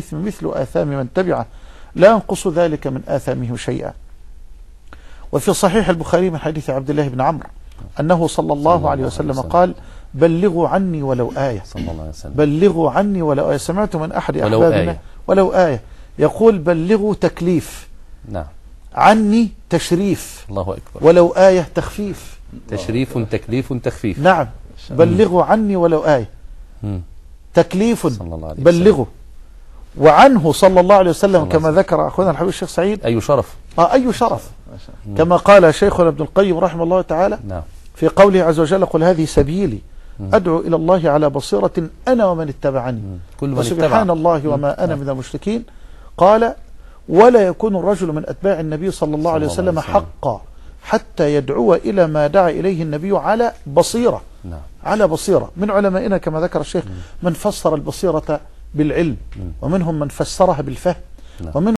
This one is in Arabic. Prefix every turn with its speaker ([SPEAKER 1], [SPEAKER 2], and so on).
[SPEAKER 1] الإثم مثل آثام من تبعه. لا ينقص ذلك من آثامهم شيئا. وفي صحيح البخاري من حديث عبد الله بن عمرو أنه صلى الله,
[SPEAKER 2] الله
[SPEAKER 1] عليه وسلم
[SPEAKER 2] وسلم.
[SPEAKER 1] قال بلغوا عني ولو آية.
[SPEAKER 2] صلى الله عليه وسلم.
[SPEAKER 1] بلغوا عني ولو آية. سمعت من أحد
[SPEAKER 2] ولو
[SPEAKER 1] أحبابنا
[SPEAKER 2] آية.
[SPEAKER 1] ولو آية. يقول بلغوا تكليف.
[SPEAKER 2] نعم.
[SPEAKER 1] عني تشريف.
[SPEAKER 2] الله أكبر.
[SPEAKER 1] ولو آية تخفيف.
[SPEAKER 2] تشريف تكليف تخفيف.
[SPEAKER 1] نعم. بلغوا عني ولو آية. تكليف.
[SPEAKER 2] صلى الله عليه
[SPEAKER 1] بلغوا. وعنه صلى الله عليه وسلم كما ذكر أخونا الحبيب الشيخ سعيد.
[SPEAKER 2] أي شرف.
[SPEAKER 1] آه أي شرف. كما قال شيخنا ابن القيم رحمه الله تعالى
[SPEAKER 2] نعم.
[SPEAKER 1] في قوله عز وجل قل هذه سبيلي أدعو إلى الله على بصيرة أنا ومن اتبعني.
[SPEAKER 2] كل من
[SPEAKER 1] وسبحان
[SPEAKER 2] اتبع
[SPEAKER 1] الله وما أنا من المشركين. قال ولا يكون الرجل من أتباع النبي
[SPEAKER 2] صلى الله
[SPEAKER 1] وسلم
[SPEAKER 2] عليه وسلم.
[SPEAKER 1] حقا حتى يدعو إلى ما دعا إليه النبي على بصيرة.
[SPEAKER 2] نعم.
[SPEAKER 1] على بصيرة. من علمائنا كما ذكر الشيخ من فسر البصيرة بالعلم ومنهم من فسرها بالفهم
[SPEAKER 2] نعم.
[SPEAKER 1] ومنهم